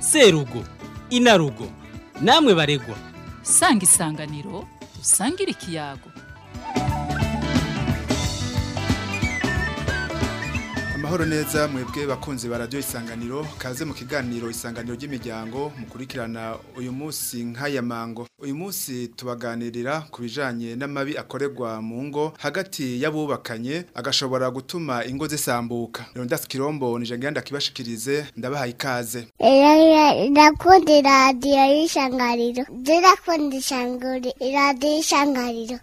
serugo inarugo namwe baregwa sanga isanganiro dusangire ikiyago amahoro neza mwebwe bakunzi ba radio isanganiro kaze mu kiganiro isanganiro ry'imiryango mukurikirana uyu munsi nk'aya mango uyu munsi tubaganirira ku bijanye n'amabi akorerwa mu ngo hagati y'abubakanye agashobora gutuma ingo zisambuka rero ndakirombo nije ngenda ndabahaye ikaze ndakunda radio y'isanganiro ndakunda isanganiro radio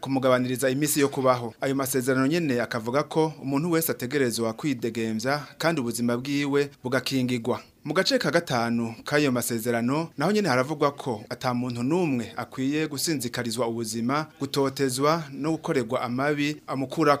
kumugabaniriza iminsi yo kubaho ayo masezerano nyene akavuga ko umuntu wese ategerezwa kwidegembya kandi ubuzima bwiwe bugakingirwa mu gace ka gatanu k'ayo masezerano naho nyine haravugwa ko atamuntu n'umwe akwiye gusinzikarizwa ubuzima gutotezwa no gukorerwa amabi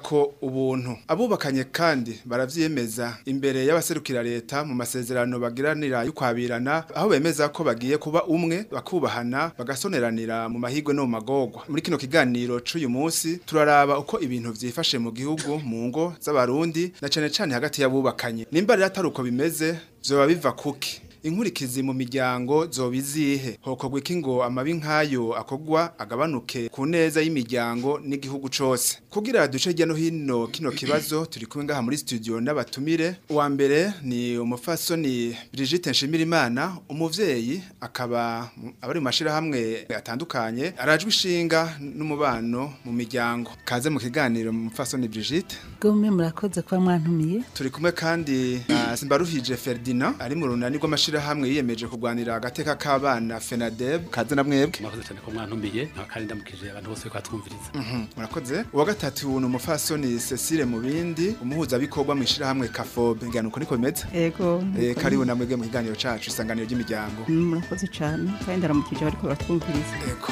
ko ubuntu abubakanye kandi baravyemeza imbere y'abaserukira leta mu masezerano bagiranira y'ukwabirana aho bemeza ko bagiye kuba umwe bakubahana bagasoneranira mu mahigwe no mu magorwa muri kino kiganiro c'uyu munsi turaraba uko ibintu vyifashe mu gihugu mu ngo z'abarundi na cane cane hagati y'abubakanye nimba rero atari uko bimeze biba biva kuki inkurikizi mu miryango zobizihe hokorwa iki ngo amabi nkayo akogwa agabanuke ku neza y'imiryango n'igihugu cyose kugira duce rya no hino kino kibazo turi kumwe ngaha muri studio n'abatumire uwa mbere ni umufasoni Brigitte Nshimirimana umuvyeyi akaba abari mu mashira hamwe atandukanye arajwe ishinga n'umubano mu miryango kaze mu kiganiro umufasoni Brigitte gome murakoze kwa mwantumiye turi kumwe kandi na Simbaruhije Ferdinand ari mu runani rw'amashira w'ishirahamwe yiyemeje kurwanira agateka k'abana FENADEB kaze na mwebwe mwakoze cyane ko mwantumiye kandi ndamukije abantu bose ko twumviriza mhm, murakoze uwa gatatu ni umufasoni Cecile mu bindi umuhuza bikorwa mu ishirahamwe Kafobe ngana uko niko bimeze yego eh, karibu na mwebwe mu kiganiro cacu isanganiro ry'imiryango mm, murakoze cyane kandi ndaramukije bariko baratwumviriza yego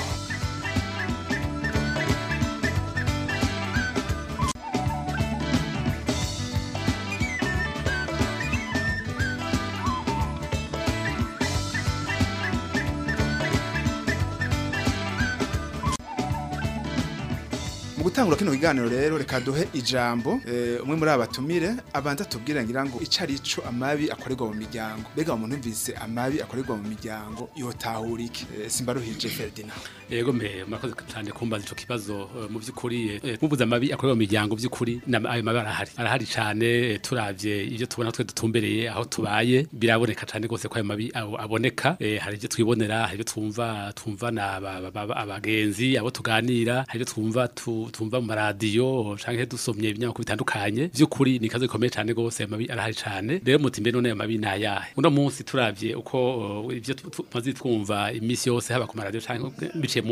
gutangura kino kiganiro rero reka duhe ijambo eh, umwe muri abatumire abanza tubwira ngira ngo ico arico amabi akorerwa mu miryango bega umuntu yumvise amabi akorerwa mu miryango yotahura iki eh, simbaruhije Ferdinand yego mbe murakoze cyane kumbaza ico kibazo eh, mu by'ukuri mubuza amabi akorerwa mu miryango by'ukuri ayo mabi arahari arahari cyane turabye ibyo tubona twe dutumbereye aho tubaye biraboneka cyane rwose ko ayo mabi aboneka hari ibyo twibonera hari ibyo twumva twumva na abagenzi abo tuganira hari ibyo twumva muzumva mu maradiyo canke dusomye ibinyamakuru bitandukanye byukuri ni ikaze ikomeye cane gose amabi arahari cane rero muti mbe none amabi ni ayahe uno munsi turabye uko uh, ivyo tumaze twumva imisi yose haba ku maradiyo canke biciye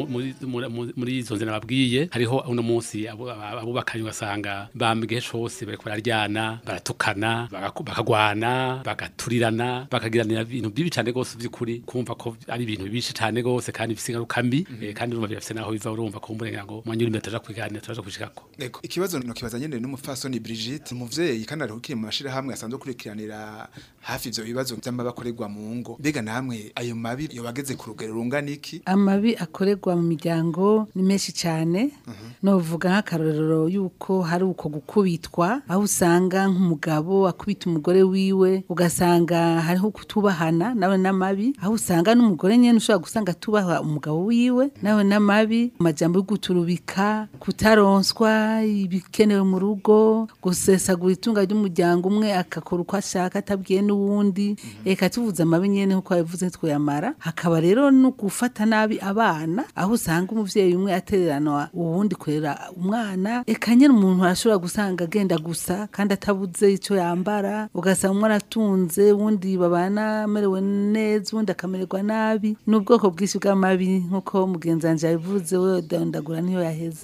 muri izo nzira babwiye hariho uno munsi abubakanye ugasanga bamba igihe cose bariko baratukana bakagwana bagaturirana bakagiranira ibintu bibi cyane gose vy'ukuri kumva ko ari ibintu bibishe cyane gose kandi bifise ingaruka mbi mm-hmm. eh, kandi urumva birafise naho biva urumva ko umurengera ngo mwanyuri mbere ataja kwiganira tumaze kushikako yego ikibazo no kibaza nyene n'umupfasoni Brigitte umuvyeyi kandi ari ukiri mu mashira hamwe asanzwe kurikiranira hafi ivyo bibazo by'amabakorerwa mu ngo mbega namwe ayo mabi yo bageze ku rugero rungana iki amabi akoregwa mu miryango ni menshi cyane uh mhm. -huh. no vuga nk'akarorero yuko hari uko gukubitwa aho usanga nk'umugabo akubita umugore wiwe ugasanga hariho kutubahana nawe n'amabi aho usanga n'umugore nyene ushobora gusanga tubaha umugabo wiwe mhm. nawe n'amabi amajambo yo guturubika kuta ataronswa ibikenewe mu rugo gusesagura itunga ry'umuryango umwe akakora uko ashaka atabwiye n'uwundi reka mhm. tuvuze amabi nyene nkuko abivuze twayamara hakaba rero no gufata nabi abana aho usanga umubyeyi umwe atereranwa uwundi kwera umwana eka nyene umuntu arashobora gusanga agenda gusa kandi atabuze icyo yambara ugasanga umwe aratunze uwundi babana amerewe neza uwundi akamererwa nabi ni ubwoko bwinshi bw'amabi nkuko mugenzi wanje yabivuze we dondagura niyo yaheze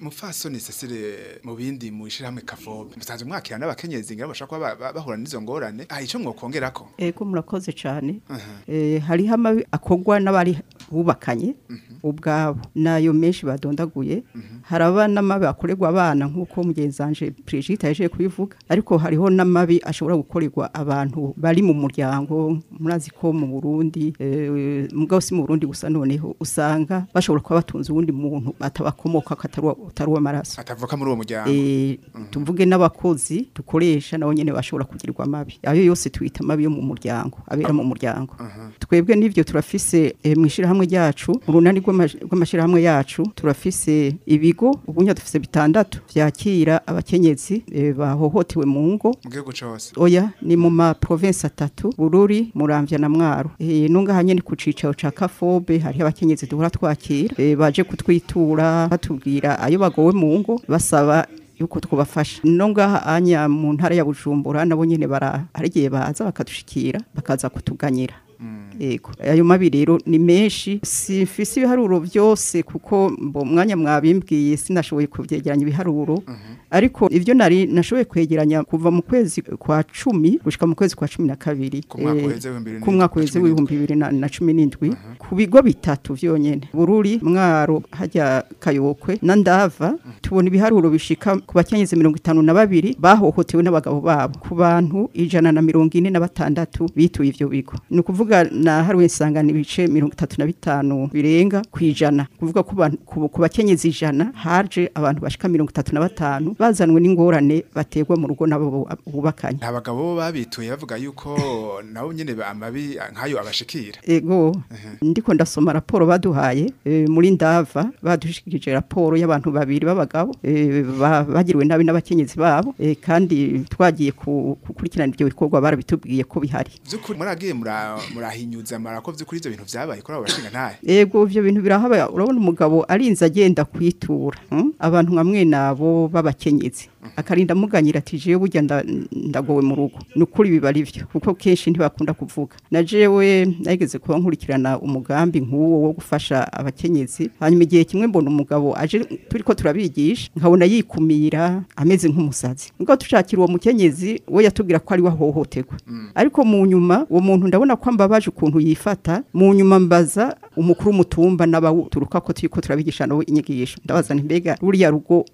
mupfasoni Cecile mu bindi mu ishyirahamwe kavobe musanzwe mwakira n'abakenyezi ngira bashaka kuba bahura n'izo ngorane aha icyo mwokongera ko yego eh, murakoze cyane uh-huh. eh, hariho amabi akogwa n'abari bubakanye uh-huh. ubwabo nayo menshi badondaguye uh-huh. hari abana mabi akoregwa abana nk'uko mugenzanje Brigitte yaje kubivuga ariko hariho n'amabi ashobora gukorerwa abantu bari mu muryango murazi ko mu Burundi eh, mugabo si mu Burundi gusa noneho usanga bashobora kuba batunze uwundi muntu atabakomoka atari uw'amaraso atavuka muri uwo muryango tuvuge n'abakozi dukoresha nabo nyine bashobora kugirwa amabi ayo yose twita amabi yo mu muryango abera mu ah. muryango twebwe n'ibyo turafise eh, mu ishyirahamwe ryacu mu rw'amashyirahamwe yacu turafise ibigo ubunya dufise bitandatu byakira abakenyezi eh, bahohotewe mu ngo oya ni mu ma province atatu bururi muramvya na mwaro e, nunga hanye ni kucicaro ca kafobe hari abakenyezi duhora twakira baje kutwitura batubwira ayo bagowe mu ngo basaba y'uko twubafasha no ngaha mu ntara ya bujumbura nabo nyine hari igihe baza bakadushyikira, bakaza kutuganyira yego ayo mabi rero ni menshi simfise ibiharuro byose kuko mbo mwanya mwabimbwiye sinashoboye kubyegeranya ibiharuro mhm. ariko ibyo nari nashoboye kwegeranya kuva mu kwezi kwa cumi gushika mu kwezi kwa cumi na kabiri ku mwaka eh, weze w'ibihumbi bibiri na cumi n'indwi mhm. ku bigo bitatu byonyine bururi mwaro hajya kayokwe na ndava mhm. tubona ibiharuro bishika ku bakenyezi mirongo itanu na babiri bahohotewe n'abagabo babo ku bantu ijana na mirongo ine na batandatu bituye ibyo bigo ni ukuvuga na haruwe nsangana ibice mirongo itatu na bitanu birenga ku ijana kuvuga ko ku bakenyezi ijana haje abantu bashika mirongo itatu na batanu bazanwe n'ingorane bategwa mu rugo nabo bubakanye abagabo babituye bavuga yuko na nyene amabi nkayo abashikira ego ndiko ndasoma raporo baduhaye muri ndava badushikije raporo y'abantu babiri b'abagabo bagiriwe nabi n'abakenyezi babo kandi twagiye kukurikirana ibyo bikorwa barabitubwiye ko bihari byukuri muragiye murahinya nyuza marakoze kuri ibyo bintu byabaye kuri abo bashinga ntahe yego ibyo bintu birahabaye urabona umugabo arinze agenda kwitura hmm? abantu nka mwe nabo b'abakenyezi Mhm. akarindamuganyira ati jewe burya ndagowe mu rugo ni ukuri biba ari byo kuko kenshi ntibakunda kuvuga na jewe nageze kuba nkurikirana umugambi nk'uwo wo gufasha abakenyezi hanyuma igihe kimwe mbona umugabo aje turi ko turabigisha nkabona yikumira ameze nk'umusazi nubwo dushakira uwo mukenyezi we yatubwira ko ari we ahohoterwa mm. ariko mu nyuma uwo muntu ndabona ko mbabaje ukuntu yifata mu nyuma mbaza umukuru mutumba n'abawuturuka ko turi ko turabigisha nabo inyigisho ndabaza mbega ruriya rugo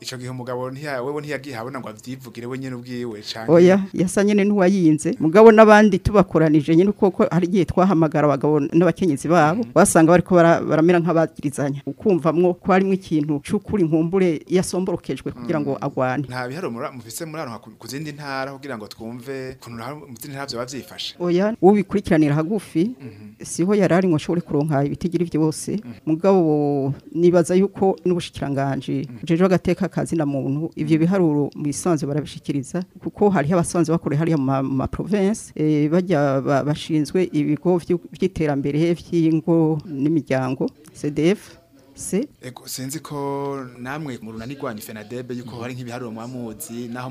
icyo gihe umugabo wewe ntiyagihabona ngo abyivugire we nyine ubwiwe cyane oya yasa nyine n'uwayinze mugabo n'abandi tubakoranije nyine kuko hari igihe twahamagara abagabo n'abakenyezi babo mhm. basanga bari baramera nk'abagirizanya ukumvamwo ko harimo ikintu cy'ukuri nkumbure yasomborokejwe mhm. kugira ngo agwane nta bihari mufise muri hano ku zindi ntara kugira ngo twumve ukuntu mu zindi ntara byaba byifashe oya ubikurikiranira hagufi mhm. siho yari ari ngo ashobore kuronka ibitigiri byose mugabo nibaza yuko n'ubushikiranganje jeje agateka akazina muntu ivyo biharuro mu isanzwe barabishyikiriza kuko hariho abasanzwe bakore hariya mu ma eh, bajya bashinzwe ibigo vy'iterambere by’ingo n'imiryango CDF si sinzi ko namwe mu runani rwanyu fenadebe yuko hari nk'ibiharuro mwamuzi naho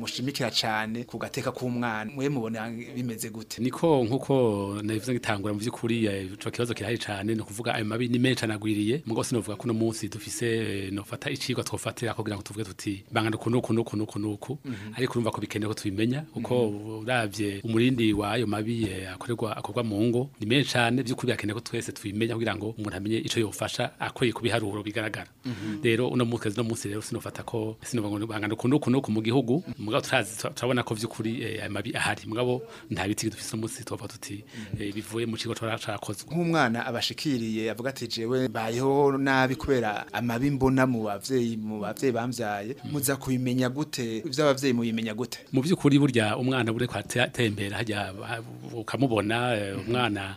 mushimikira cyane ku gateka k'umwana mwe mubona bimeze gute niko nkuko navuze ngitangura mu by'ukuri eh, ico kibazo kirahari cyane no kuvuga ayo mabi ni menshi anagwiriye mugo sinovuga kuno munsi dufise eh, nofata icigwa twofatira kugira ngo tuvuge tuti bangana kuno kuno kuno kuno mhm. ariko urumva ko bikenewe ko tubimenya kuko mhm. uravye umurindi wa ayo mabi eh, akorwa mu ngo ni menshi cyane by'ukuri birakenewe ko twese tubimenya kugira ngo umuntu amenye ico yofasha akora bakwiye kubiharuro bigaragara rero uno munsi no munsi rero sinofata ko sinobango bangana kuno kuno ku mugihugu mugabo turabona ko vyukuri eh, amabi ahari mugabo nta biti dufite no munsi tova tuti eh, bivuye mu kigo twarakozwe nk'umwana abashikiriye avuga ati jewe bayeho nabi kubera amabi mbona mu bavyeyi mu bavyeyi bamvyaye muza kubimenya gute ivy'abavyeyi mubimenya gute mu vyukuri burya umwana bure kwatembera hajya ukamubona eh, umwana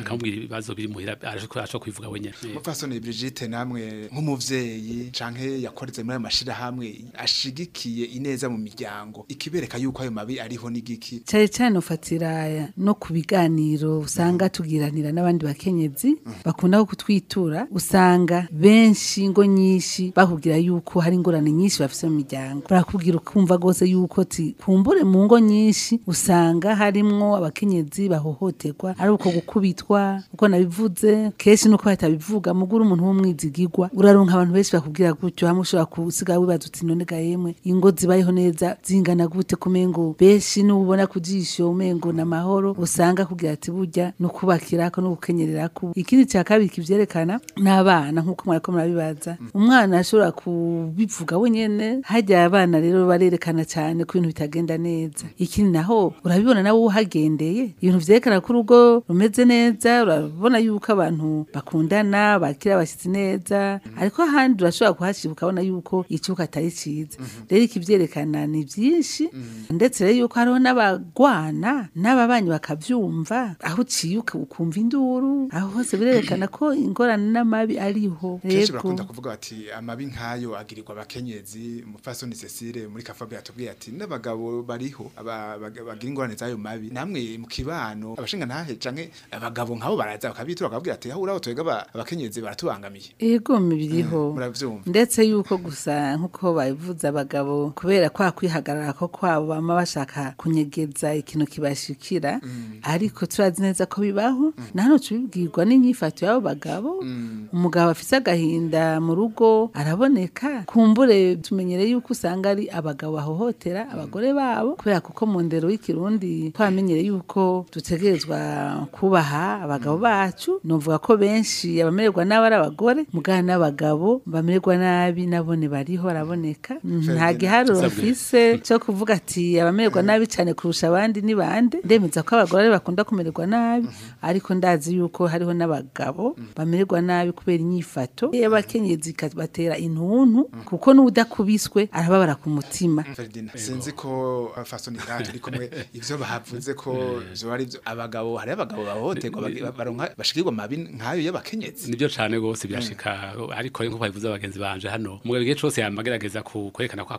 akamubwira ibibazo biri muhira araje kwivuga wenyene mupfasoni Brigitte namwe nk'umuvyeyi canke yakoreze muri amashira hamwe ashigikiye ineza mu miryango ikibereka yuko ayo mabi ariho n'igiki cyane cyane ufatira no kubiganiro usanga tugiranira n'abandi bakenyezi mm. bakunda kutwitura usanga benshi ngo nyinshi bakubwira yuko hari ingorane nyinshi bafise mu miryango barakubwira ukumva gose yuko ti kumbure mu ngo nyinshi usanga harimwo abakenyezi bahohoterwa ari uko gukubitwa uko nabivuze kenshi nuko batabivuga mugura umuntu w’umwizigigwa uraronka abantu benshi bakubwira gutyo hamwe ushobora gusiga wibaza uti none ga yemwe ingo zibayeho neza zingana gute kumengo benshi n'ubona ku jisho umengo na mahoro usanga kugira ati burya no kubakirako no gukenyererakwo ikindi cya kabiri kivyerekana n'abana nk'uko mwariko murabibaza mm. umwana ashobora kubivuga wenyine hajya abana rero barerekana cyane ko ibintu bitagenda neza ikindi naho urabibona nawe uhagendeye ibintu vyerekana ko urugo rumeze neza urabona yuko abantu bakundana bakira abashyitsi neza ariko ahandi urashobora kuhashira ukabona yuko ikibuga atari cyiza mhm. rero ikibyerekana ni byinshi mhm. ndetse rero yuko hariho n'abagwana n'ababanyi bakabyumva aho uciye ukumva induru aho hose birerekana ko ingorane n'amabi ariho kenshi bakunda kuvuga bati amabi nk'ayo agirirwa abakenyezi umupfasoni cecile muri kafabure yatubwiye ati n'abagabo bariho bagira ingorane z'ayo mabi namwe mu kibano abashinga ntahe canke abagabo nkabo baraza bakabitura bakabwira ati aho uraho twega abakenyezi baratubangamiye yego biriho mm, ndetse yuko gusa nkuko babivuze abagabo kubera kwa kwihagarara ko kwabo bama bashaka kunyegeza ikintu kibashikira mm. ariko turazi neza ko bibaho mm. na tubibwirwa n'imyifato y'abo bagabo umugabo afise agahinda mu rugo araboneka kumbure tumenyere yuko usanga ari abagabo bahohotera abagore babo kubera kuko mu ndero y'ikirundi twamenyere yuko dutegerezwa kubaha abagabo mm. bacu novuga ko benshi abamererwa nabi ari abagore mugana n'abagabo bamererwa nabi nabone bariho baraboneka mm. nta gihari bafise cyo kuvuga ati abamererwa nabi cyane kurusha abandi ni bande ndemeza ko abagore bakunda kumererwa nabi mm-hmm. ariko ndazi yuko hariho n'abagabo mm. bamererwa nabi kubera inyifato y'abakenyezi batera intuntu kuko n'udakubiswe arababara ku mutima sinzi ko fasoni turi kumwe ivyo bahavuze ko eh. ari abagabo hari abagabo bahohoterwa baronka bashikirwa mabi nkayo y'abakenyezi nibyo cyane gose birashika eh. ariko nko bavuze abagenzi banje hano mugabo igihe cose yamagerageza kwerekana kwa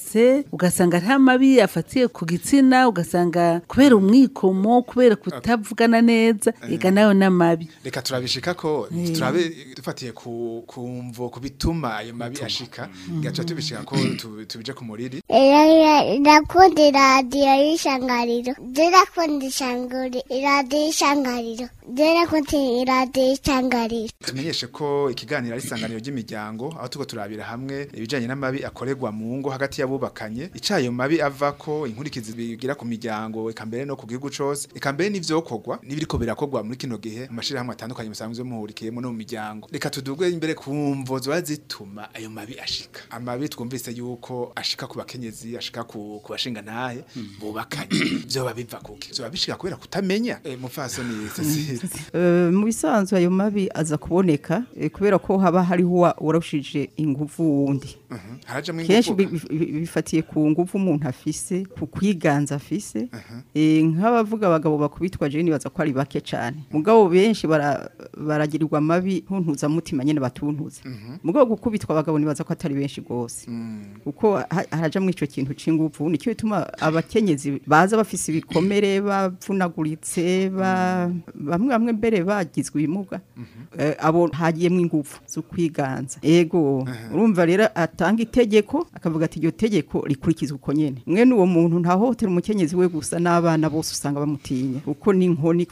ugasanga nta mabi yafatiye ku gitsina ugasanga kubera umwikomo kubera kutavugana neza eh. ega nayo n'amabi reka turabishika ko eh. turabe dufatiye ku kumvo ku bituma ayo mabi ashika mm. gaca tubishika ko tubije ku muriri eh, ndakunda iradiyo y'ishangariro ndakunda iradiyo y'ishangariro rero konti iradiyo isanganiro tumenyeshe ko ikiganiro ari isanganiro ry'imiryango aho tuba turabira hamwe ibijyanye n'amabi akorerwa mu ngo hagati y'abubakanye icyayo mabi ava ko inkurikizi bigira ku miryango eka mbere no ku gihugu cyose eka mbere n'ibyokorwa birakorwa muri kino gihe amashyirahamwe atandukanye musanzwe muhurikiyemo no mu miryango reka tudugwe imbere ku mvo ziba zituma ayo mabi ashika amabi twumvise yuko ashika ku bakenyezi ashika ku bashinga ntahe hmm. bubakanye byo biva kuki byo bishika kubera kutamenya eh, mufasoni uciriritse eh, mu bisanzwe ayo mabi aza kuboneka eh, kubera ko haba hariho uwarushije ingufu wundi mhm. kenshi bifatiye ku ngufu umuntu afise ku kwiganza afise mhm. eh, nk'abavuga abagabo bakubitwa jeni baza ko ari bake cyane mugabo benshi baragirirwa amabi ntuntuzamutima nyine batuntuza mhm. mugabo gukubitwa abagabo ntibaza ko atari benshi rwose mm. kuko harajamwo icyo kintu cy'ingufu nicyo bituma abakenyezi baza bafise ibikomere bapfunaguritse mm. bamwe bamwe bamwe mbere bagizwe ibimuga eh, abo hagiyemo ingufu zo kwiganza yego urumva rero atanga itegeko akavuga ati iryo tegeko rikurikizwa uko nyine mwene uwo muntu ntahohotera umukenyezi we gusa n'abana bose usanga bamutinya kuko ni inkoni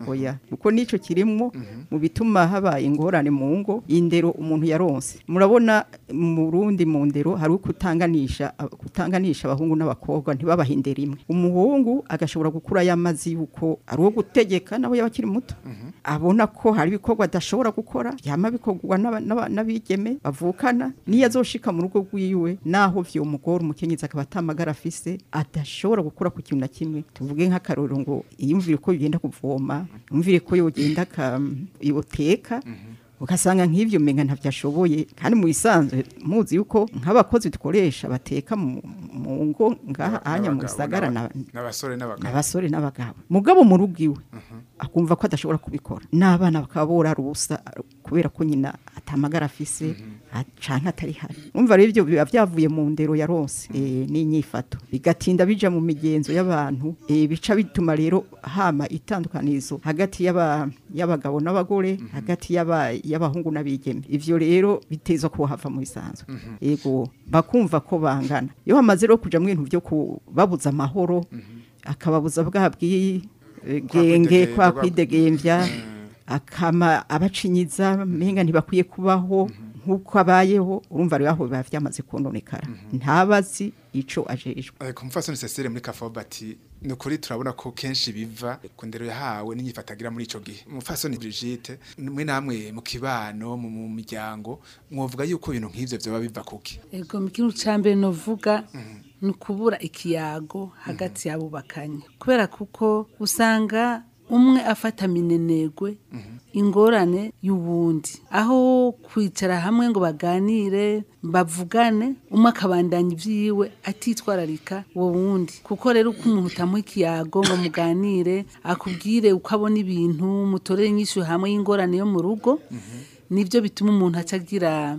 mm-hmm. oya kuko nico kirimo mm-hmm. mu bituma habaye ingorane mu ngo indero umuntu yaronse murabona mu rundi mu ndero hari ukutanganisha kutanganisha abahungu n'abakobwa ntibabahindera imwe umuhungu agashobora gukura yamazi yuko ari uwo gutegeka nawe yabakiri muto mm-hmm. abona ko hari ibikorwa adashobora gukora yama bikorwa n'abigeme avukana niyo azoshika mu rugo rwiwe naho vyo umugore umukenyezi akaba atamagara afise adashobora gukura ku kintu na kimwe tuvuge nk'akaroro ngo yumvire ko yogenda kuvoma yumvire ko yogenda yoteka mhm. ugasanga nk'ibyo umenga ntabyashoboye kandi mu bisanzwe muzi yuko nk'abakozi dukoresha bateka mu ngo ngaha ahanya mu bisagara n'abasore n'abagabo mugabo mu rugo iwe mhm. akumva ko adashobora kubikora n'abana bakaba bora rusa kubera ko nyina atamagara afise mhm. canke atari hari umva rero ibyo biba byavuye mu ndero ya rose mm. eh, n'inyifato bigatinda bijya mu migenzo y'abantu eh, bica bituma rero hama itandukanizo hagati y'abagabo n'abagore mm-hmm. hagati y'abahungu n'abigeme ibyo rero biteza kuhava mu bisanzwe yego mm-hmm. bakumva ko bangana iyo bamaze rero kuja mu bintu byo kubabuza amahoro mm-hmm. akababuza bwa bwigenge eh, kwa kwidegembya mm. akama abacinyiza menga ntibakwiye kubaho nk'uko abayeho urumva rero aho biba byamaze kunonekara mhm. ntabazi icyo ajejwe eh, ku mufasoni cecile muri kafobati ni ukuri turabona ko kenshi biva ku ndero yahawe n'inyifatagira muri icyo gihe umufasoni Brigitte mwe namwe mu kibano mu muryango mwavuga yuko ibintu nk'ibyo byaba biva kuki ego mu kintu cya mbere nuvuga mhm. ni ukubura ikiyago hagati mhm. y'abubakanye kubera kuko usanga umwe afata minenegwe mhm. ingorane y’ubundi aho kwicara hamwe ngo baganire bavugane umwe akabandanya ibyiwe atitwararika uwo wundi kuko rero uko umuntu utamuha ikiyago ngo muganire akubwire uko abona ibintu mutorere inyishu hamwe y'ingorane yo mu rugo mhm. nibyo bituma umuntu acagira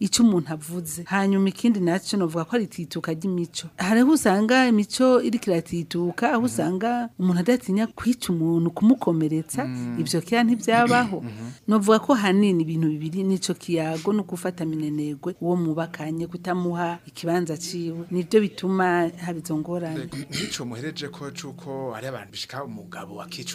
icyo umuntu avuze hanyuma ikindi nacyo novuga ko ari itituka ry'imico hariho usanga imico iriko iratituka aho usanga umuntu adatinya kwica umuntu kumukomeretsa mm. ibyo kera ntibyabaho mm-hmm. novuga ko hanini ibintu bibiri nicyo kiyago no gufata minenegwe uwo mubakanye kutamuha ikibanza ciwe nibyo bituma habizongorana nico muhereje ko cuko ari abantu bishika umugabo akica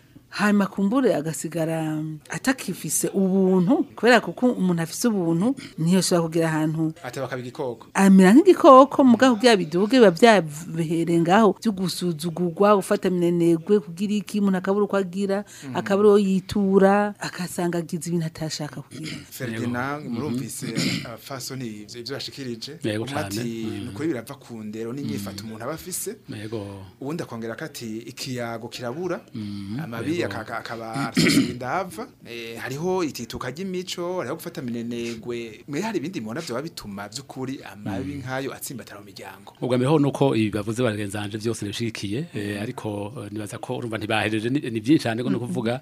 hanyuma kumbure agasigara mm, atakifise ubuntu kubera kuko umuntu afise ubuntu ntiyashobora kugira ahantu atabakaba igikoko amera nk'igikoko mugabo bya biduge biba byabihere ngaho byo gusuzugurwa gufata minenegwe kugira iki umuntu akabura uko agira mm. akabura uwo yitura akasanga agize ibintu atashaka kugira Ferdinand mm-hmm. murumvise uh, fasoni ibyo bashikirije ati nukuri mm. birava ku ndero n'imyifato umuntu aba afise ubundi akongera kati ikiyago kirabura amabi akaba indava eh, hariho itituka ry'imico hariho gufata minenegwe mwe hari ibindi mubona byo bituma by'ukuri amabi mm. nkayo atsimbatara mu miryango ubwa mbere nuko bavuze barenzanje byose nibishikiye eh, ariko eh, nibaza ko urumva ntibahereje ni byinshi cyane no kuvuga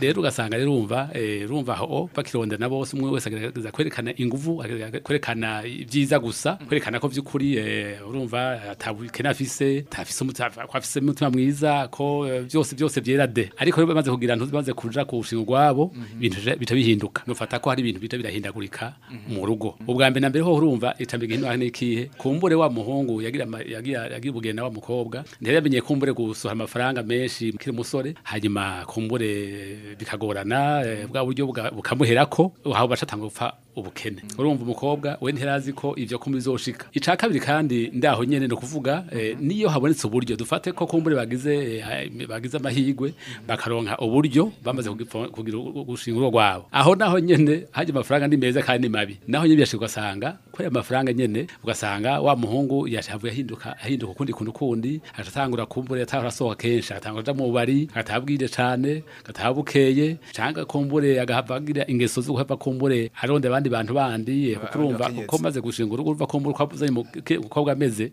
rero ugasanga rero urumva eh, urumva aho bakironda na bose umwe wese agerageza kwerekana inguvu kwerekana ibyiza gusa mm. kwerekana ko vyukuri eh, urumva atabukena afise tafise kwafise umutima mwiza ko byose eh, byose byera de ariko rero bamaze kugira ntuzi bamaze kuja kuwushinga iwabo ibintu mhm. bitabihinduka nufata ko hari ibintu bita birahindagurika mhm. mu rugo ubwa mbere na mbere ho urumva itambika hino hano kumbure wa muhungu yagira yagira yagira ubugenda wa mukobwa ndere yamenye kumbure gusoha amafaranga menshi kiri musore hanyuma kumbure eh, bikagorana eh, bwa buryo bukamuhera bukamuherako aho bashatanga gupfa ubukene mhm. urumva umukobwa we ntirazi ko ivyo kumbi zoshika ica kabiri kandi ndaho nyene no kuvuga eh, niyo habonetse uburyo dufate ko kumbure bagize bagize amahigwe bakaronka uburyo bamaze kugipfa kugira gushinga urugo rwabo aho naho nyene haje amafaranga ndi meza kandi mabi naho nyene byashigasanga kuri amafaranga nyene ugasanga wa muhungu yashavuye ahinduka ahinduka kundi kundi kundi atatangura kumbura yatarasohoka kenshi atangura mu bari atabwire cyane gatabukeye cyanga kumbure agahavagira ingeso zo guhava kumbure aronde abandi bantu bandi kurumva uko maze gushinga urugo ruva kumbura kwabuze ukobwa ameze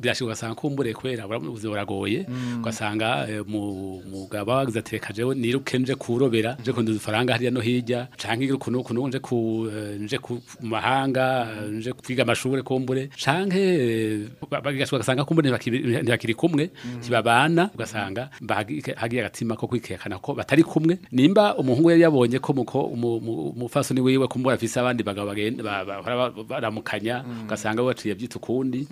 birashika ugasanga kumbure kubera ubuzima buragoye mm. ugasanga umugabo wagize ateka jewe niruke nje kurobera nje kunduza ifaranga hariya no hirya canke ukuntu ukuntu nje ku nje ku mahanga nje kwiga amashuri kumbure kure canke ugasanga kumbone ntibakiri kumwe kibabana ugasanga hagiye agatima ko kwikekana ko batari kumwe nimba umuhungu yari yabonye ko muko ni wiwe kumbura afise abandi bagabo baramukanya ugasanga waciye byita ukundi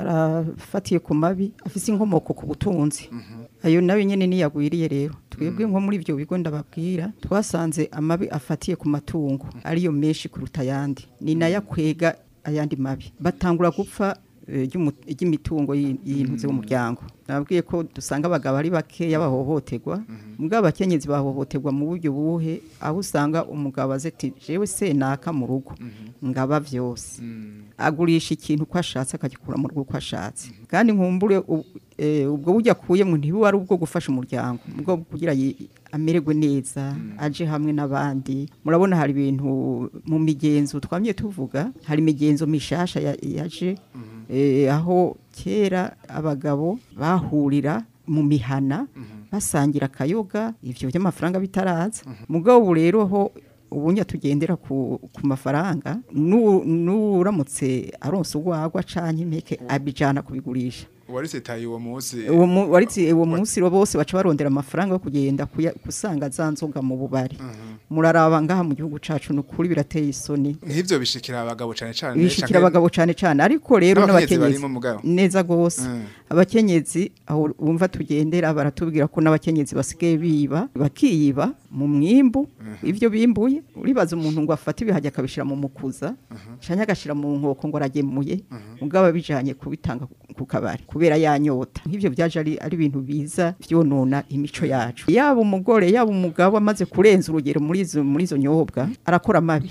arafatiye ku mabi afite inkomoko ku butunzi mhm. ayo nayo nyine niyagwiriye rero twebwe mhm. nko muri ibyo bigo ndababwira twasanze amabi afatiye ku matungo ariyo menshi kuruta ayandi ni nayo akwega ayandi mabi batangura gupfa ry'imitungo eh, y'intuzi w'umuryango nababwiye ko dusanga abagabo ari bakeya bahohoterwa mbwa mhm. abakenyezi bahohoterwa mu buryo buhe aho usanga umugabo jewe se naka mu rugo mhm. ngaba byose mm. agurisha ikintu uko ashatse akagikura mu rugo uko ashatse kandi nkumbure eh, ubwo buryo akuyemo ntibuba ari ubwo gufasha umuryango mm. ubwo kugira amererwe neza mm. aje hamwe n'abandi murabona hari ibintu mu migenzo twamye tuvuga hari imigenzo mishasha yaje Eh, aho kera abagabo bahurira mu mihana mhm. basangira akayoga ibyo by'amafaranga bitaraza mhm. mugabo ubu rero ho ubunya tugendera ku, mafaranga nuramutse aronse urwagwa canke impeke mm. abijana kubigurisha waritse uwo munsi uwo uwo munsi bose baca barondera amafaranga yo kugenda kusanga za nzoga mu bubari mm-hmm. muraraba ngaha mu gihugu cacu ukuri birateye isoni nk'ivyo bishikira abagabo cyane cane bishikira abagabo cane cane ariko rero n'abakenyezi neza gose mm. abakenyezi aho bumva tugendera baratubwira ko n'abakenyezi basigaye biba bakiyiba mu mwimbu mm-hmm. ibyo bimbuye uribaza umuntu ngo afate ibihajya akabishira mu mukuza mm-hmm. canke agashira mu nkoko ngo aragemuye mugabo bijanye kubitanga ku kabari kubera yanyota nk'ibyo byaje ari ari ibintu biza byonona imico yacu yaba umugore yaba umugabo amaze kurenza urugero muri izo muri izo nyobwa arakora amabi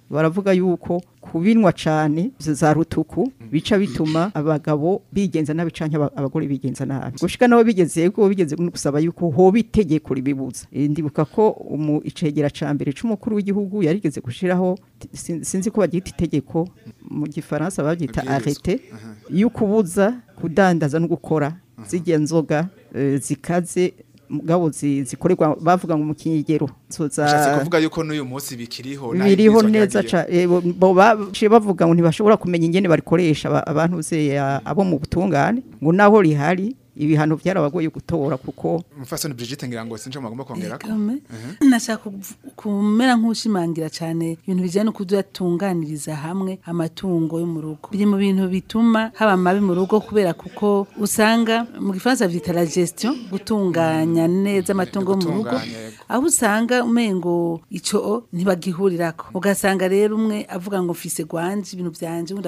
baravuga yuko kubinwa cyane za rutuku mm. bica bituma abagabo bigenza nabi cyangwa abagore bigenza nabi gushika naho bigeze yuko bigeze gusaba yuko ho bitegeko ribibuza eh, ndibuka ko umu icegera ca mbere cyumukuru w'igihugu yarigeze gushiraho sinzi ko bagita itegeko mu gifaransa bagita arrêté yo kubuza kudandaza no gukora zijya nzoga eh, zikaze mugabo zikorerwa bavuga ngo mukingero ushatse kuvuga yuko n'uyu munsi bikiriho biriho neza eh, bavuga ngo ntibashobora kumenya ingene barikoresha abantu eh, abo mu butungane ngo naho rihari ibihano byarabagoye gutora kuko umufasoni Brigitte ngira ngo sinje magomba kongera ko eh, um, nashaka kumera nk'ushimangira cyane ibintu bijyanye no kudatunganiriza hamwe amatungo yo mu rugo biri mu bintu bituma haba amabi mu rugo kubera kuko usanga mu gifaransa byita la gestion gutunganya mm. neza amatungo yo mu rugo aho usanga umengo ico ntibagihurirako ugasanga rero umwe avuga ngo mfise gwanje ibintu byanje undi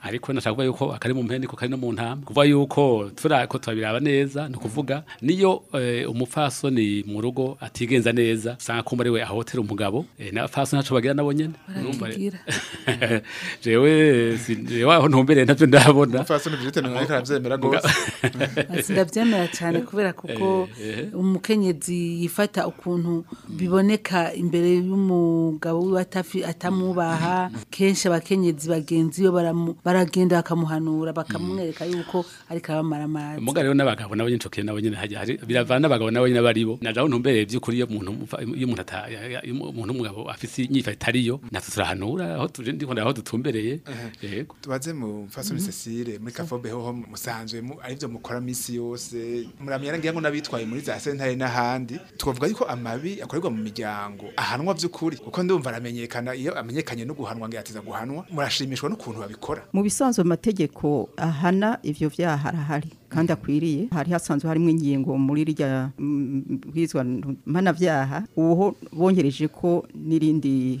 ariko nashaka kuvuga yuko akari mu mpende ko kari no mu ntama kuva yuko turako turabiraba neza neza ni ukuvuga niyo eh, umupfasoni mu rugo atigenza neza usanga ko muri we ahotera umugabo eh, n'abapfasoni ntacu bagira nabo nyine jewe jewe aho ntumbere nabyo ndabona umupfasoni byite ntabwo ariko arabyemera rwose ndabyemera cyane kubera kuko eh, umukenyezi yifata ukuntu biboneka imbere y'umugabo wiwe atamubaha kenshi abakenyezi bagenzi be baragenda akamuhanura bakamwereka yuko ariko abamara amazi n'abagabo nabo nyine cokeye nabo nyine hari biravana abagabo nabo nyine baribo na dawo ntumbere by'ukuri iyo umuntu iyo umuntu umuntu umugabo afite inyifa itariyo natwe turahanura aho tuje ndikunda aho dutumbereye yego tubaze mu fashion mhm. Cecile muri Kafobe hoho musanzwe arivyo mukora misi yose muramya ngira ngo nabitwaye muri za sentare n'ahandi twavuga yuko amabi akorerwa mu miryango ahanwa by'ukuri kuko ndumva aramenyekana iyo amenyekanye no guhanwa ngiyatiza guhanwa murashimishwa n'ukuntu babikora mu bisanzwe amategeko ahana ibyo vyaha arahari kandi akwiriye hari hasanzwe harimo ingingo muri rya bwizwa mm, mm, mpanabyaha uwo bongereje ko n'irindi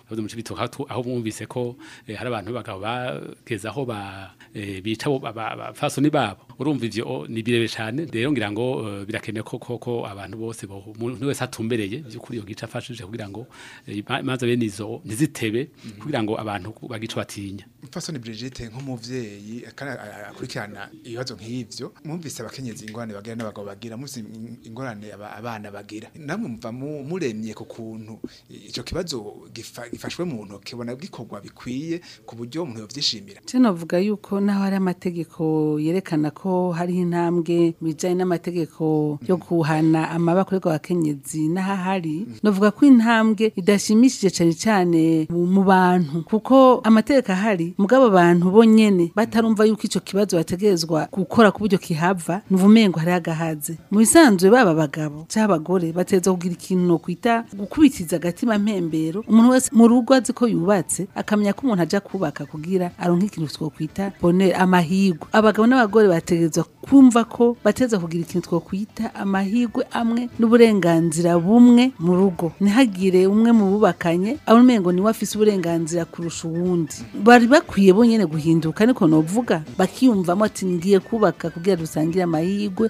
uravuze mu cibitoka aho bumvise ko eh, hari abantu bagabo bageze aho eh, bica abapfasoni babo urumva oh, ni birebe cyane rero ngira ngo eh, birakene ko koko abantu bose bo umuntu wese atumbereye by'ukuri yo gica afashije kugira ngo imanza eh, bene izo ntizitebe mhm. kugira ngo abantu bagica batinya mfasoni Brigitte nk'umuvyeyi akurikirana ibibazo nk'ivyo mwumvise abakenyezi ingorane bagira n'abagabo bagira musi ingorane abana bagira namwe mva muremye ku kuntu ico kibazo gifashwe mu ntoke ubona gikorwa bikwiye ku buryo umuntu yovyishimira cyo navuga yuko naho hari amategeko yerekana ko ko hari intambwe bijyanye n'amategeko yo kuhana amaba kurega abakenyezi n'ahahari novuga ko intambwe idashimishije cyane cyane mu bantu kuko amategeko ahari mugabo abantu bonyene batarumva yuko icyo kibazo bategerezwa gukora ku buryo kihava nuvumengo hari agahaze mu bisanzwe baba abagabo cyangwa abagore bateza kugira ikintu no kwita gukubitiza agatima mpembero umuntu wese mu rugo azi ko yubatse akamenya ko umuntu ajya kubaka kugira aronka ikintu two kwita bonheur amahirwe abagabo n'abagore bate dutegereza kumva ko bateza kugira ikintu twakwita amahirwe amwe n'uburenganzira bumwe mu rugo ntihagire umwe mu bubakanye abamengo niwe afise uburenganzira kurusha uwundi bari bakwiye bonyene guhinduka niko novuga bakiyumvamo ati ngiye kubaka kugira dusangire amahirwe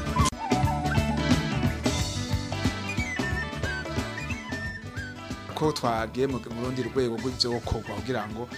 bagiye mu rundi rwego rw'ibyokorwa kugira ngo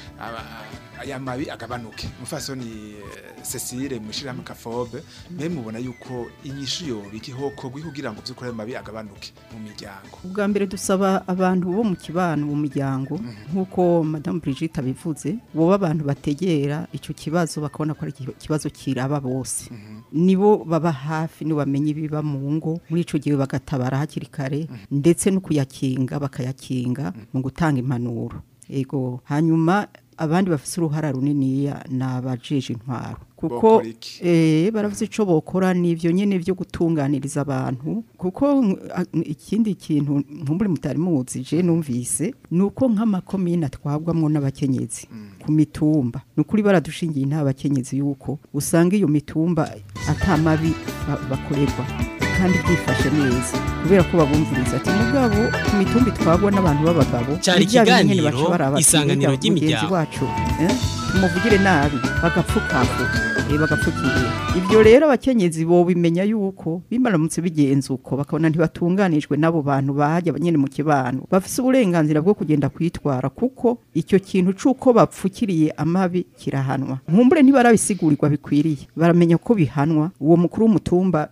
aya mabi agabanuke umufasoni eh, cecile mushyiramo kafobe mwe mubona yuko inyishu yoba igihoko kugira ngo by'ukuri ayo mabi agabanuke mu miryango ubwa mbere dusaba abantu bo mu kibano mu miryango mhm. nk'uko madamu Brigitte abivuze bo abantu bategera icyo kibazo bakabona ko ari ikibazo kiraba bose mhm. nibo baba hafi bamenya ibiba mu ngo muri icyo gihe bagatabara hakiri kare mm. ndetse no kuyakinga bakayakinga mm. mu gutanga impanuro yego hanyuma abandi bafite uruhara runiniya ni abajije intwaro kuko eh, baravuze icyo bokora ni ibyo nyine byo gutunganiriza abantu kuko ikindi kintu nkumbuye mutari muzi je numvise ni uko nk'amakomine atwabwamo n'abakenyezi mm. ku mitumba ni ukuri baradushingiye nta bakenyezi yuko usanga iyo mitumba atamabi bakorerwa kandi byifashe neza kubera ko babumviriza ati mugabo ku mitumba itwagwa n'abantu b'abagabo cyari ikiganiro isanganiro ry'imiryango wacu eh? umuvugire nabi bagapfukamfuka eh, bagapfukira ibyo rero abakenyezi bo bimenya yuko bimaramutse bigenza uko bakabona ntibatunganijwe n'abo bantu bahajya nyine mu kibano bafite uburenganzira bwo kugenda kwitwara kuko icyo kintu cy'uko bapfukiriye amabi kirahanwa nkumbure ntibarabisigurwa bikwiriye baramenya ko bihanwa uwo mukuru w'umutumba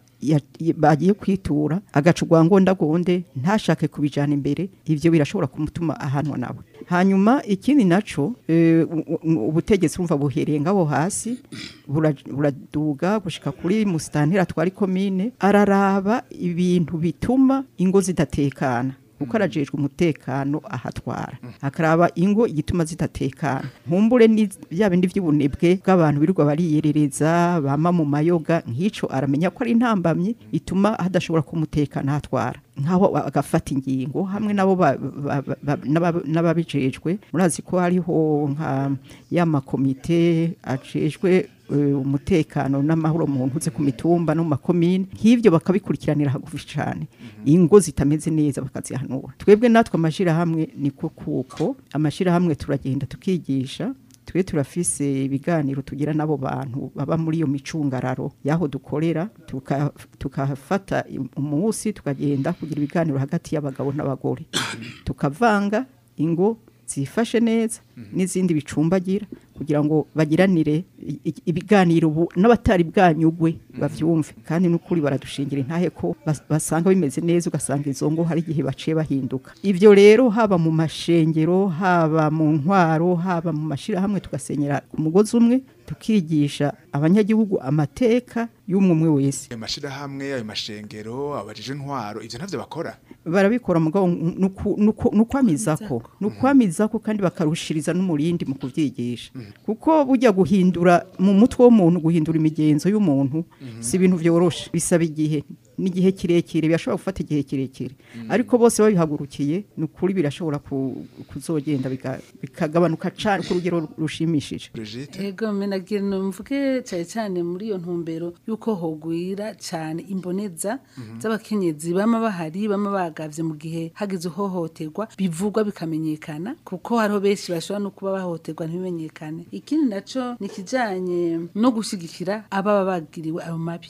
bagiye kwitura agacugwa ngo ndagonde ntashake kubijyana imbere ibyo birashobora kumutuma ahantu nawe hanyuma ikindi nacyo eh, ubutegetsi wumva buhereye ngaho hasi buraduga gushyika kuri musitantera twari komine araraba ibintu bituma ingo zidatekana kuko hmm. arajejwe umutekano ahatwara akaraba ingo igituma zitatekana nkumbure bya bindi by'ubunebwe bw'abantu birirwa bariyerereza bama mu mayoga nk'ico aramenya ko ari intambamyi ituma hadashobora kumutekana ahatwara nk'aho bagafata ingingo hamwe nabo n'ababijejwe murazi ko hariho nka ya makomite ajejwe eh, umutekano n'amahoro mu ntuze ku mitumba no mu makomine nk'ibyo bakabikurikiranira hagufi cyane mhm. ingo zitameze neza bakazihanura twebwe natwe amashyirahamwe niko kuko amashyirahamwe turagenda tukigisha twe turafise ibiganiro tugira n'abo bantu baba muri iyo micungararo y'aho dukorera tukafata umunsi tukagenda kugira ibiganiro hagati y'abagabo n'abagore tukavanga ingo zifashe neza n'izindi bicumbagira kugira ngo bagiranire ibiganiro ubu n'abatari bwanyugwe babyumve kandi n'ukuri baradushingira intahe ko basanga bimeze neza ugasanga izo ngo hari igihe baciye bahinduka ibyo rero haba mu mashengero haba mu ntwaro haba mu mashyirahamwe tugasenyera ku mugozi umwe tukigisha abanyagihugu amateka y'umwe wese ayo mashyirahamwe ayo mashengero abajije intwaro ibyo ntabyo bakora barabikora mugabo nukwamiza ko nukwamiza ko kandi bakarushiriza n'umurindi mu kubyigisha mm-hmm. kuko bujya guhindura mu mutwe w'umuntu guhindura imigenzo y'umuntu mm-hmm. si ibintu byoroshe bisaba igihe igihe kirekire birashobora gufata igihe kirekire mm. ariko bose babihagurukiye ni ukuri birashobora kuzogenda bikagabanuka cyane ku rugero rushimishije yego menagira mvuge cyane cyane muri iyo ntumbero y'uko hogwira cyane imboneza mhm. z'abakenyezi baba bahari bama bagabye mu gihe hagize ihohoterwa bivugwa bikamenyekana kuko hariho benshi bashobora no kuba bahohoterwa ntibimenyekane ikindi nacyo ni ikijyanye no gushyigikira ababa bagiriwe ayo mabi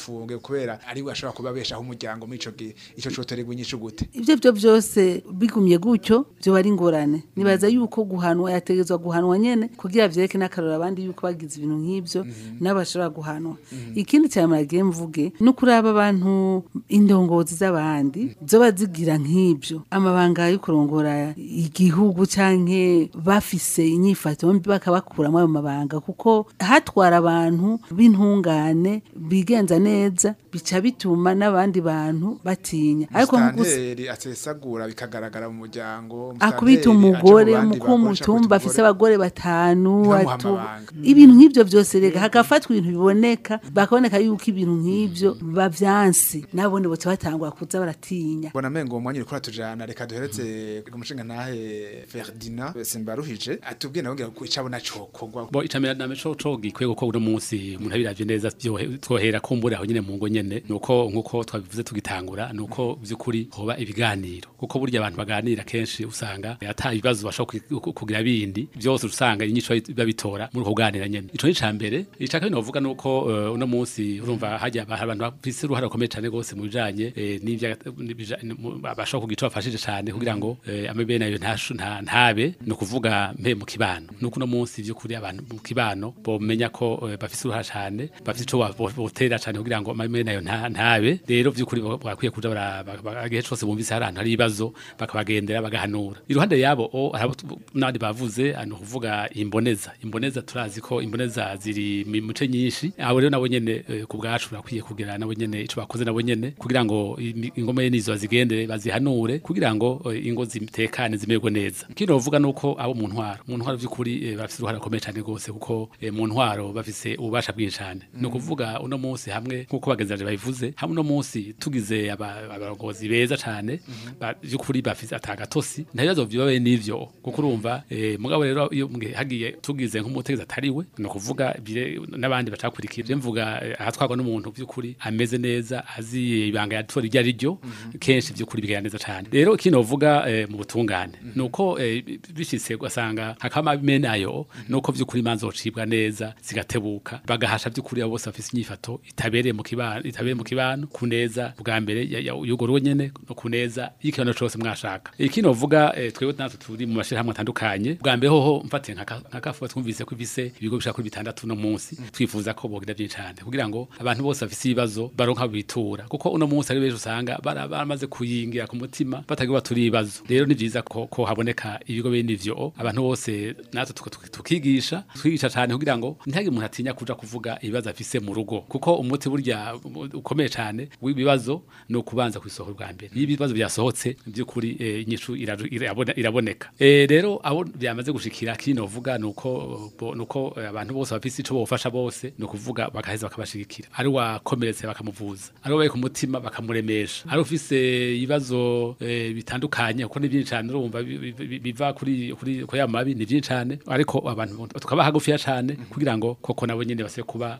ntibamupfunge kubera ari we ashobora kuba abeshaho umuryango muri ico gihe icyo gucotera ibunyisho gute ibyo byo byose bigumye gutyo byo ari ingorane nibaza mm-hmm. yuko guhanwa yategezwa guhanwa nyene kugira vyereke n'akarora abandi yuko bagize ibintu nk'ibyo mm-hmm. n'abashobora guhanwa mm-hmm. ikindi cyane muragiye mvuge no kuraba abantu indongozi z'abandi zoba zigira nk'ibyo amabanga yo kurongora igihugu canke bafise inyifato bakabakuramo ayo mabanga kuko hatwara abantu b'intungane bigenza neza bica bituma n'abandi bantu batinya gutandukanye ariko mu asesagura bikagaragara mu muryango akubita umugore umukuru w'umutumba afite abagore batanu ibintu nk'ibyo byose reka mm-hmm. hagafatwa ibintu biboneka bakaboneka yuko ibintu nk'ibyo mm-hmm. babyansi nabone bose batangwa kuza baratinya bona mengo umwanya urikora tujana reka duheretse umushinga nahe Ferdinand Simbaruhije atubwira nabongera ko icabona cokogwa bo icamera name co cogikwe guko uno munsi umuntu abiravye neza twohera kumbura aho nyene mu ngo nyene nuko nkuko twabivuze tugitangura nuko by'ukuri hoba ibiganiro kuko buryo abantu baganira kenshi usanga ata ibibazo bashobora kugira bindi byose usanga inyico biba bitora muri kuganira nyene ico ni cambere ica kabiri novuga nuko eh, uno munsi urumva hajya abantu bafise uruhara rukomeye cane gose mu bijanye eh, n'ivya abashobora kugica cyane kugira ngo eh, amebe nayo ntabe no kuvuga mpe mu kibano nuko uno munsi by'ukuri abantu mu kibano bomenya ko uh, bafise uruhara cane bafise ico botera cane kugira ngo amebe nayo ntabe rero by'ukuri bakwiye kuja cyose bumvise hari ahantu hari ibibazo bakabagendera bagahanura iruhande yabo n'abandi bavuze ano kuvuga imboneza imboneza turazi ko imboneza ziri mu nyinshi aho rero nabo nyene eh, ku bwacu bakwiye kugira nabo nyene ico bakoze nabo nyene kugira ngo ingoma nizo bazigendere bazihanure kugira ngo eh, ingo zitekane zimerwe neza kino uvuga nuko abo mu ntwaro mu ntwaro vy'ukuri eh, bafite uruhare rukomeye cyane rwose kuko mu ntwaro bafise ububasha bwinshi cyane ni mm. ukuvuga uno munsi hamwe nk'uko bagenzi bayivuze hamwe uno munsi tugize aba abarongozi beza cyane mhm. by'ukuri bafite atagatosi nta bibazo bibaye n'ivyo kuko urumva eh, mugabo rero iyo hagiye tugize nk'umutegetsi atari we kuvuga ukuvuga n'abandi bacakurikira ibyo mvuga eh, ahatwarwa n'umuntu by'ukuri ameze neza azi ibanga yatora ibyo ryo mhm. kenshi by'ukuri bigenda neza cyane rero ikindi uvuga eh, mu butungane mhm. nuko uko bishyitse ugasanga hakaba nayo ni by'ukuri imanza zocibwa neza zigatebuka bagahasha by'ukuri abo bose bafite inyifato itabereye mu kibano ku neza bwa mbere y'ubwo amaguru nyene no kuneza ikintu cyose mwashaka iki novuga eh, twebwe natwe turi mu mashirahamwe atandukanye bwa mbere hoho mfatiye nka kafuwa twumvise ko ifise ibigo bishaka kuri bitandatu no munsi mm. twifuza ko bogira byinshi cyane kugira ngo abantu bose bafise ibibazo baronka bitura kuko uno munsi ari benshi usanga baramaze kuyingira ku mutima batagira baturi ibibazo rero ni byiza ko, ko haboneka ibigo bene ivyo abantu bose natwe tukigisha twigisha cyane kugira ngo ntihagire umuntu atinya kuja kuvuga ibibazo afise mu rugo kuko umuti burya ukomeye cyane w'ibibazo ni ukubanza ku urusoho rwa mbere iyo ibibazo byasohotse by'ukuri eh, inyishu iraboneka eh, rero abo byamaze gushikira kino vuga nuko nuko eh, abantu bose bafite ico bofasha bose kuvuga bakaheza bakabashigikira ari wakomeretse bakamuvuza ari wabaye ku mutima bakamuremesha ari ufise ibibazo bitandukanye kuko ni byinshi cyane urumva biva kuri kuri ko ya mabi ni byinshi cyane ariko abantu tukabaha ya cyane mm-hmm. kugira ngo koko nabo nyene base kuba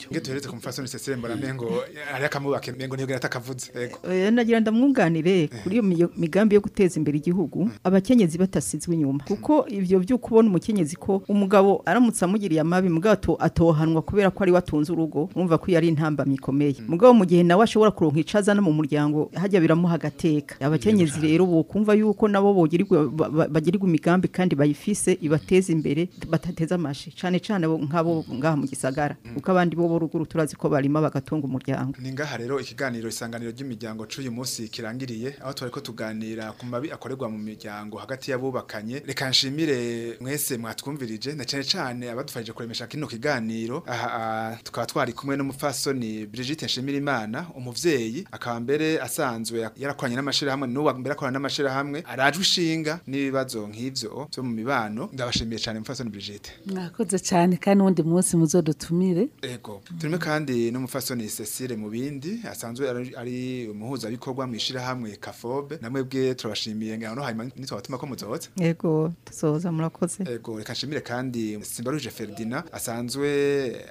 nge tuhereze ku mufasoni sesere mbona mengo ari akamubake mengo niyo gira kavuze yego oya eh, nagira ndamwunganire eh. kuri iyo migambi yo guteza imbere igihugu abakenyezi batasizwe inyuma kuko ibyo byo kubona umukenyezi ko umugabo aramutse amugiriye amabi mugabo atohanwa kubera ko ari watunze urugo wumva ko yari intamba mikomeye mm. mugabo mu gihe nawe ashobora kuronka icaza no mu muryango hajya biramuha agateka abakenyezi rero bokumva yuko nabo bogirirwa bagirirwa imigambi kandi bayifise ibateza imbere batateza amashi cyane cyane nk'abo ngaha mu gisagara mm. kuko abandi bo ruguru turazi ko barimo bagatunga umuryango ni ngaha rero ikiganiro isanganiro ry'imiryango cy'uyu munsi kirangiriye aho twari ko tuganira ku mabi akorerwa mu miryango hagati y'abubakanye reka nshimire mwese mwatwumvirije na cyane cyane abadufashije kuremesha kino kiganiro aha tukaba twari kumwe n'umupfasoni Brigitte imana umubyeyi akaba mbere asanzwe yarakoranye n'amashyirahamwe n'uwa mbere akorana n'amashirahamwe araje ushinga n'ibibazo nk'ibyo byo mu mibano ndabashimiye cyane mupfasoni Brigitte mwakoze cyane kandi wundi munsi muzodutumire yego turime kandi n'umupfasoni Cecile mu bindi asanzwe ari umuhuza bikorwa mwishira hamwe kafobe namwe bwe turabashimiye ngaho no hanyuma nitwabatuma ko muzoza yego tuzoza murakoze yego reka nshimire kandi Simbaruje Ferdina asanzwe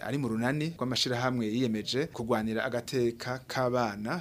ari mu runani rw'amashirahamwe yiyemeje kurwanira agateka k'abana